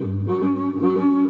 Mm-hmm.